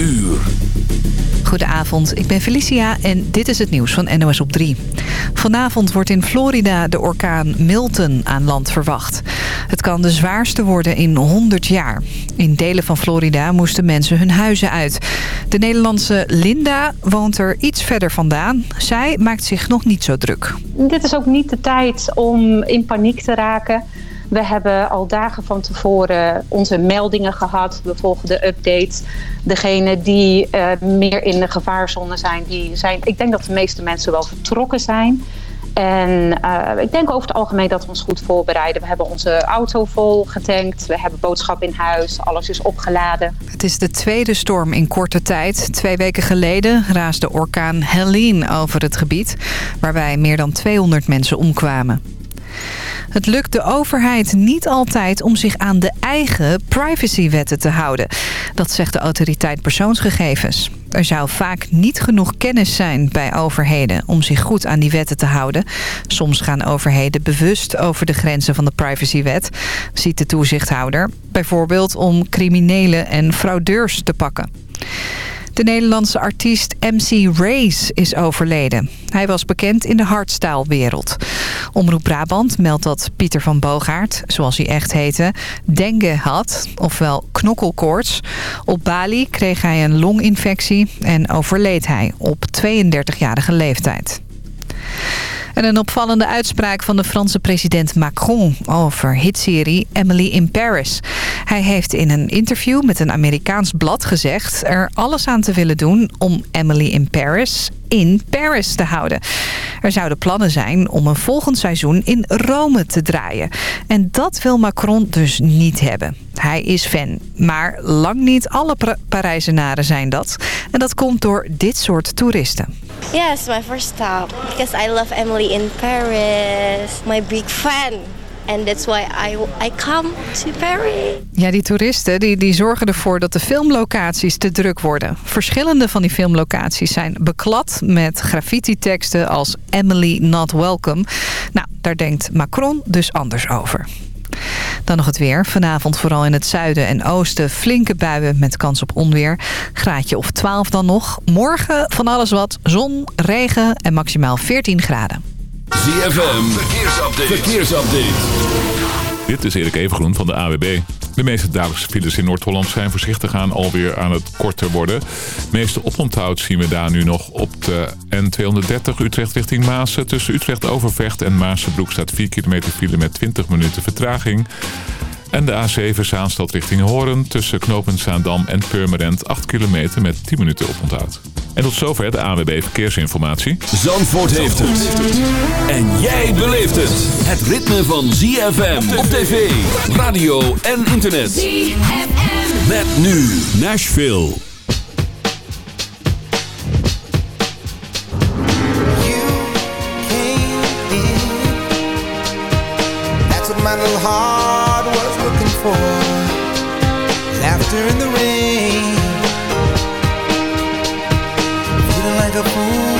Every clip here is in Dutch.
uur. Goedenavond, ik ben Felicia en dit is het nieuws van NOS op 3. Vanavond wordt in Florida de orkaan Milton aan land verwacht. Het kan de zwaarste worden in 100 jaar. In delen van Florida moesten mensen hun huizen uit. De Nederlandse Linda woont er iets verder vandaan. Zij maakt zich nog niet zo druk. Dit is ook niet de tijd om in paniek te raken... We hebben al dagen van tevoren onze meldingen gehad. We volgen de updates. Degenen die uh, meer in de gevaarzone zijn, die zijn... Ik denk dat de meeste mensen wel vertrokken zijn. En uh, ik denk over het algemeen dat we ons goed voorbereiden. We hebben onze auto vol getankt. We hebben boodschap in huis. Alles is opgeladen. Het is de tweede storm in korte tijd. Twee weken geleden raasde orkaan Helene over het gebied... waarbij meer dan 200 mensen omkwamen. Het lukt de overheid niet altijd om zich aan de eigen privacywetten te houden. Dat zegt de autoriteit persoonsgegevens. Er zou vaak niet genoeg kennis zijn bij overheden om zich goed aan die wetten te houden. Soms gaan overheden bewust over de grenzen van de privacywet, ziet de toezichthouder. Bijvoorbeeld om criminelen en fraudeurs te pakken. De Nederlandse artiest MC Race is overleden. Hij was bekend in de hardstyle-wereld. Omroep Brabant meldt dat Pieter van Boogaard, zoals hij echt heette, dengue had, ofwel knokkelkoorts. Op Bali kreeg hij een longinfectie en overleed hij op 32-jarige leeftijd. En een opvallende uitspraak van de Franse president Macron over hitserie Emily in Paris. Hij heeft in een interview met een Amerikaans blad gezegd er alles aan te willen doen om Emily in Paris in Paris te houden. Er zouden plannen zijn om een volgend seizoen in Rome te draaien. En dat wil Macron dus niet hebben. Hij is fan, maar lang niet alle Parijzenaren zijn dat. En dat komt door dit soort toeristen. Yes, my first stop because I love Emily in Paris. My big fan. And that's why I, I come to Paris. Ja, die toeristen die, die zorgen ervoor dat de filmlocaties te druk worden. Verschillende van die filmlocaties zijn beklad met graffiti-teksten als Emily not welcome. Nou, daar denkt Macron dus anders over. Dan nog het weer. Vanavond vooral in het zuiden en oosten flinke buien met kans op onweer. Graadje of 12 dan nog. Morgen van alles wat. Zon, regen en maximaal 14 graden. ZFM, verkeersupdate. verkeersupdate. Dit is Erik Evengroen van de AWB. De meeste dagelijkse files in Noord-Holland zijn voorzichtig aan alweer aan het korter worden. De meeste oponthoud zien we daar nu nog op de N230 Utrecht richting Maasen. Tussen Utrecht Overvecht en Maasenbroek staat 4 kilometer file met 20 minuten vertraging. En de A7 Zaanstad richting Hoorn tussen Knopen Zaandam en Purmerend 8 kilometer met 10 minuten oponthoud. En tot zover de AWB Verkeersinformatie. Zandvoort heeft het. En jij beleeft het. Het ritme van ZFM op tv, radio en internet. ZFM. Met nu Nashville. my little heart was for Laughter in the rain. Feeling like a fool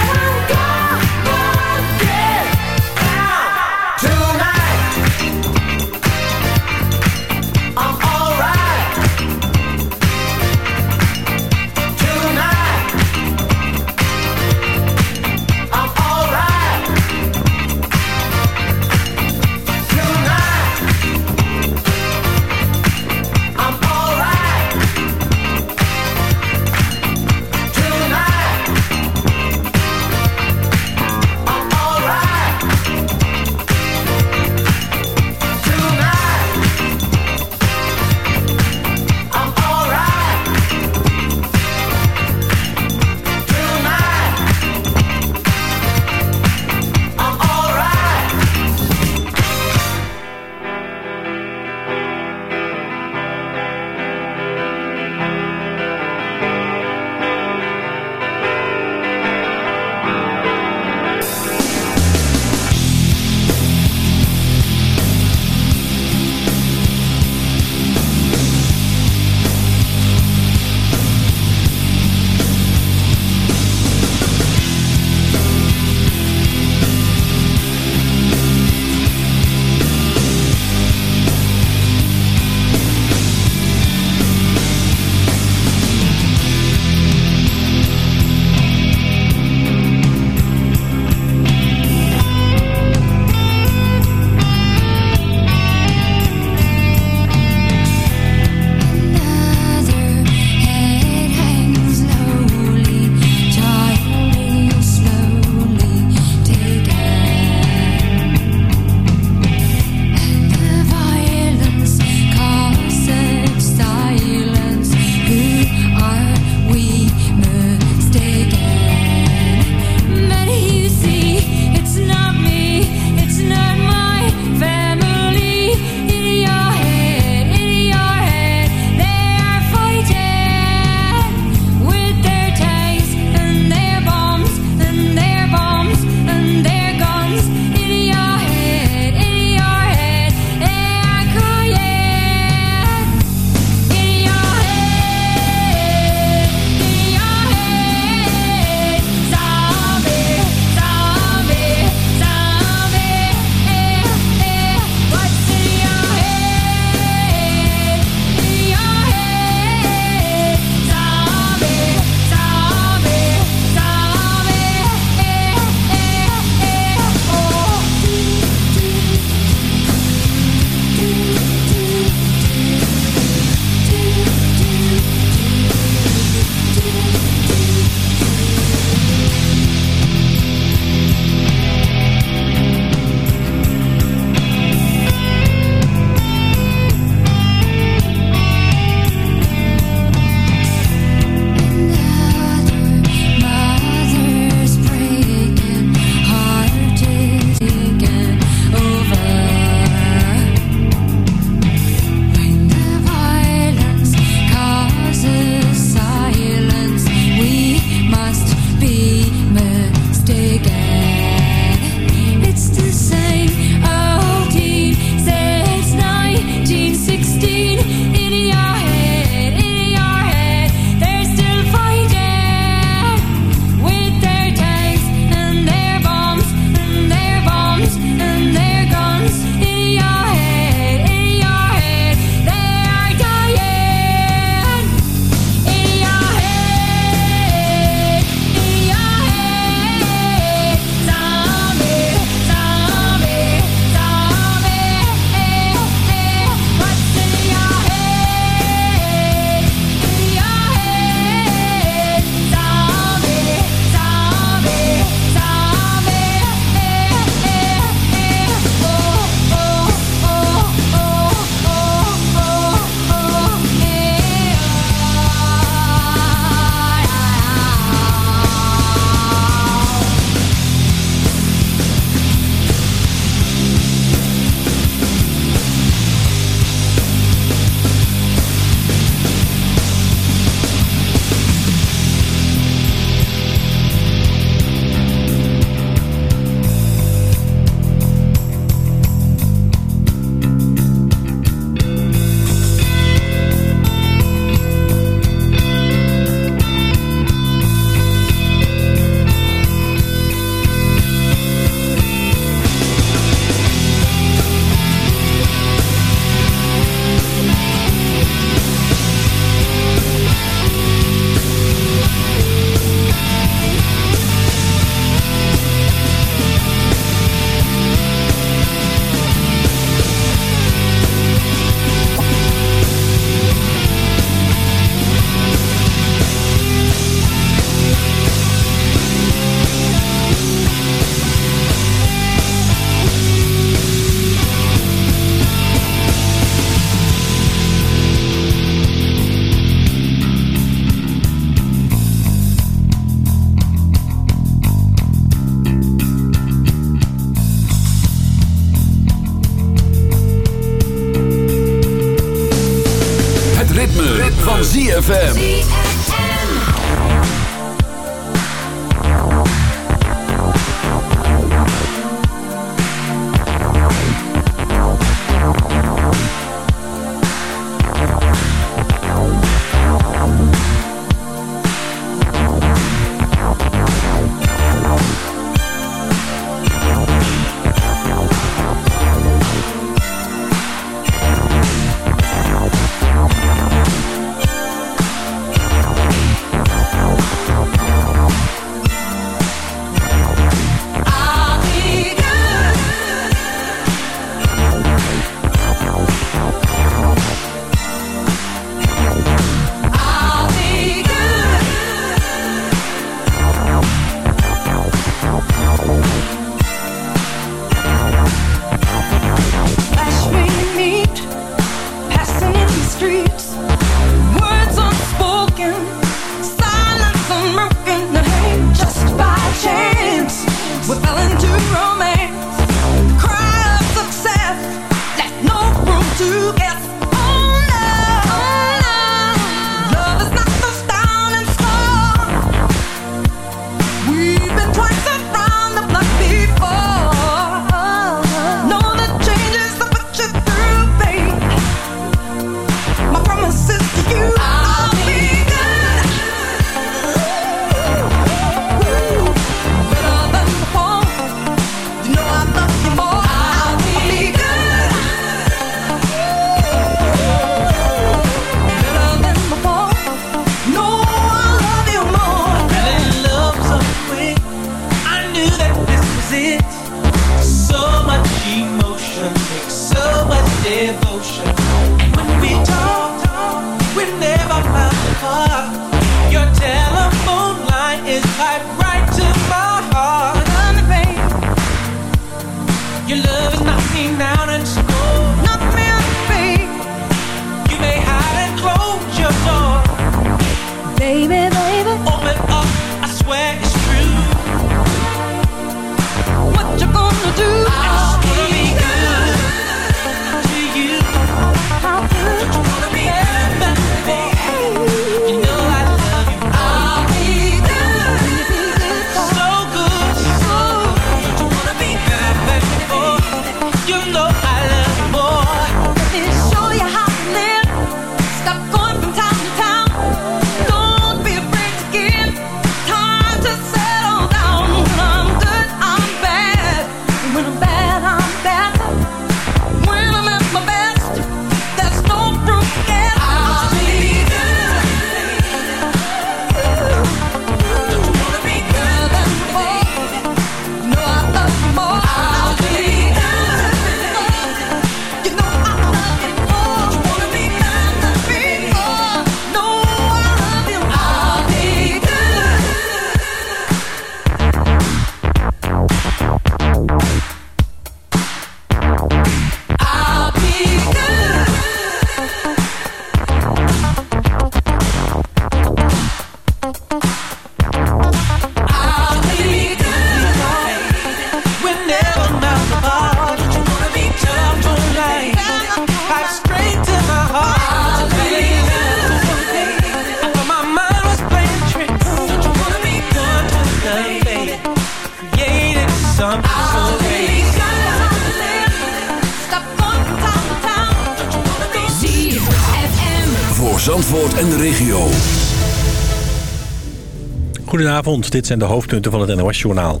Dit zijn de hoofdpunten van het NOS-journaal.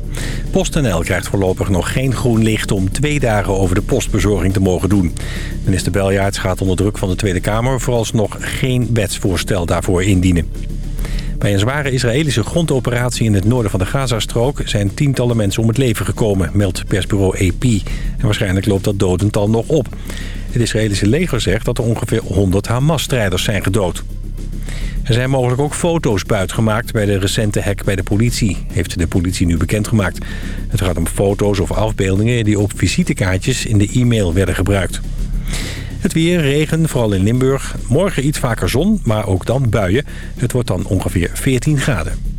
PostNL krijgt voorlopig nog geen groen licht om twee dagen over de postbezorging te mogen doen. Minister Beljaarts gaat onder druk van de Tweede Kamer vooralsnog geen wetsvoorstel daarvoor indienen. Bij een zware Israëlische grondoperatie in het noorden van de Gazastrook... zijn tientallen mensen om het leven gekomen, meldt persbureau AP. En waarschijnlijk loopt dat dodental nog op. Het Israëlische leger zegt dat er ongeveer 100 Hamas-strijders zijn gedood. Er zijn mogelijk ook foto's buitgemaakt bij de recente hack bij de politie, heeft de politie nu bekendgemaakt. Het gaat om foto's of afbeeldingen die op visitekaartjes in de e-mail werden gebruikt. Het weer, regen, vooral in Limburg. Morgen iets vaker zon, maar ook dan buien. Het wordt dan ongeveer 14 graden.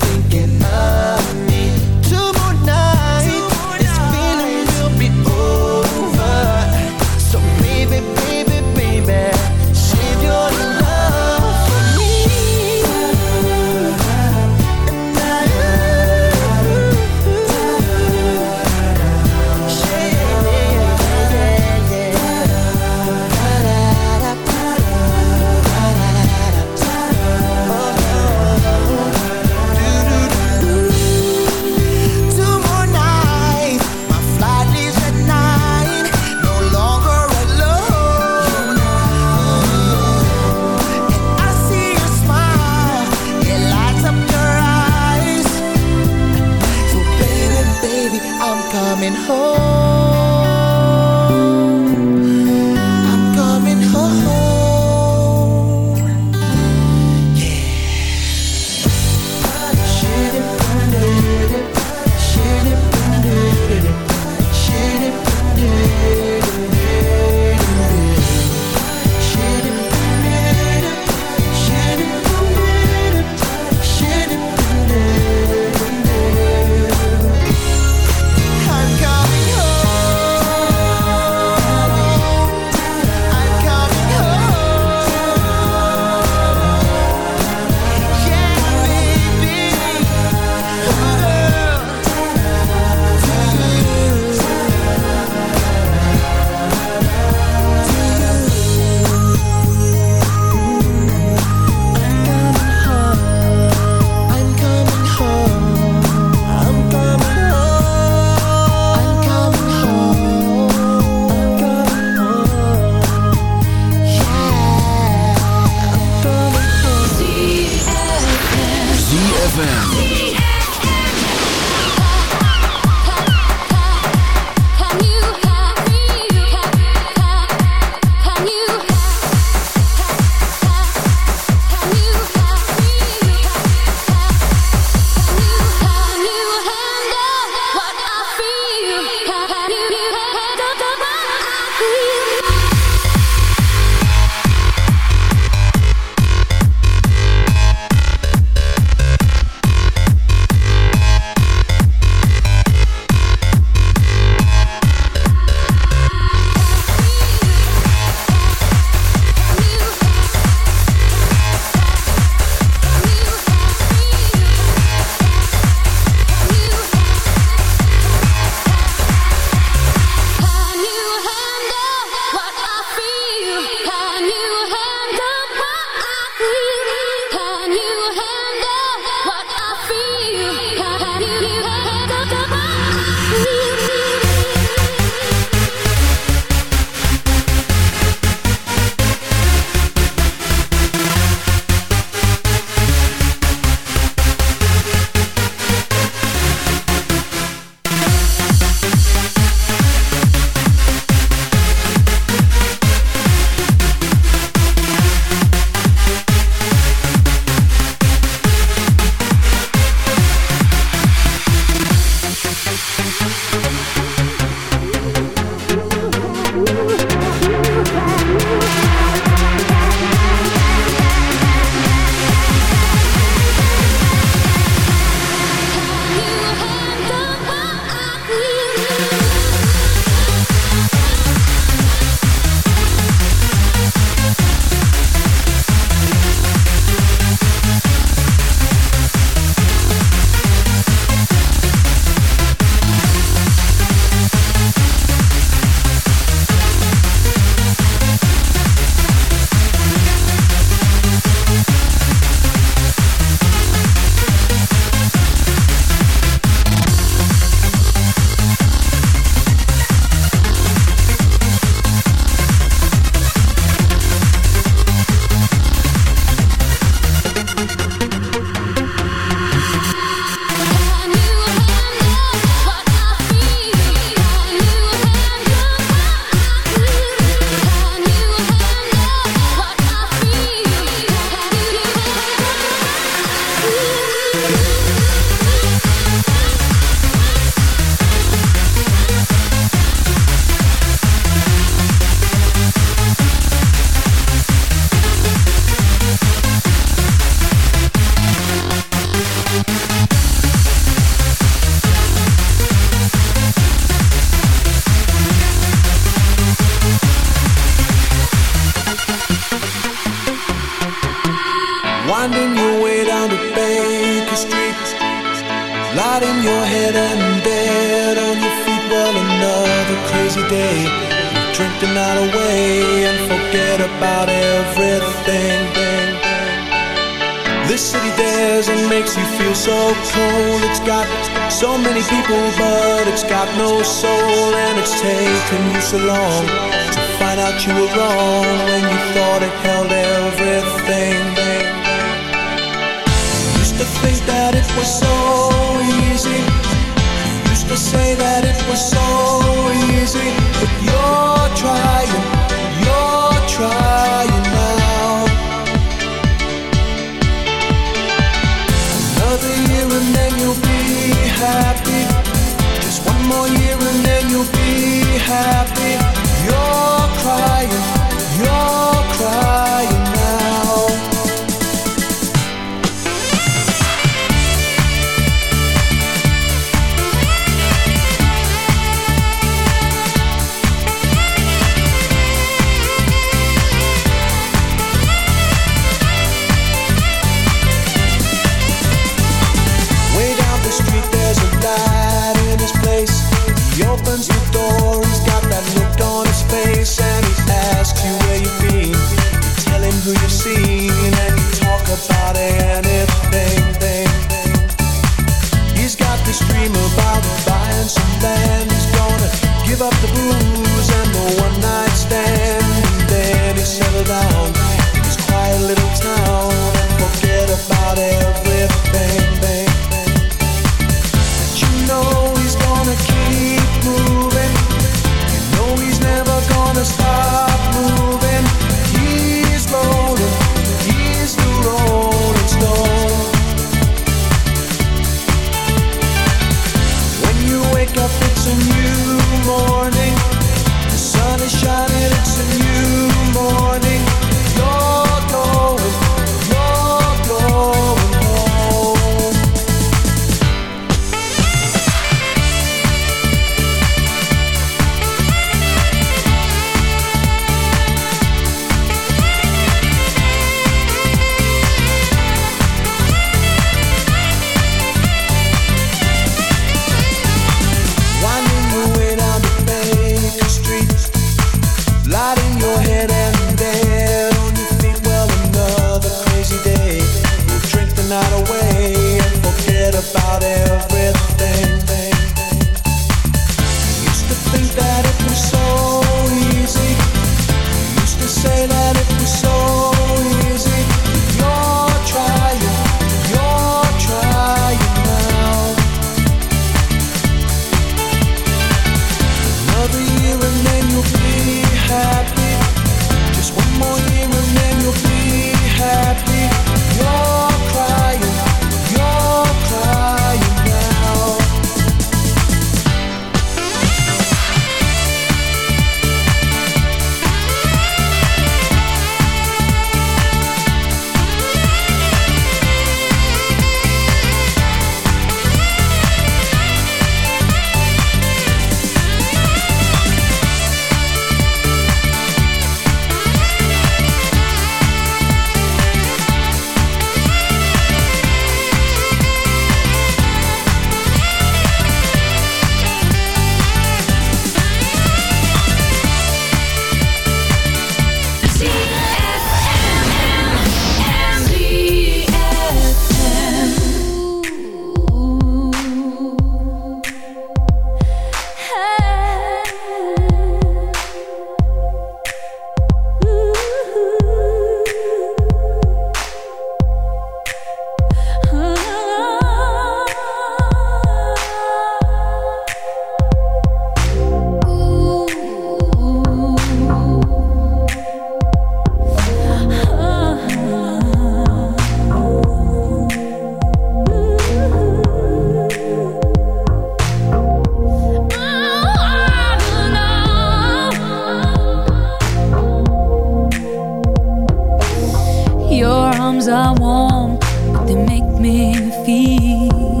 are warm, but they make me feel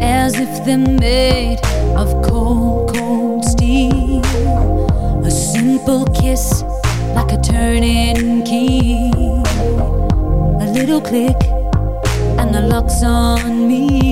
as if they're made of cold, cold steel. A simple kiss, like a turning key. A little click, and the lock's on me.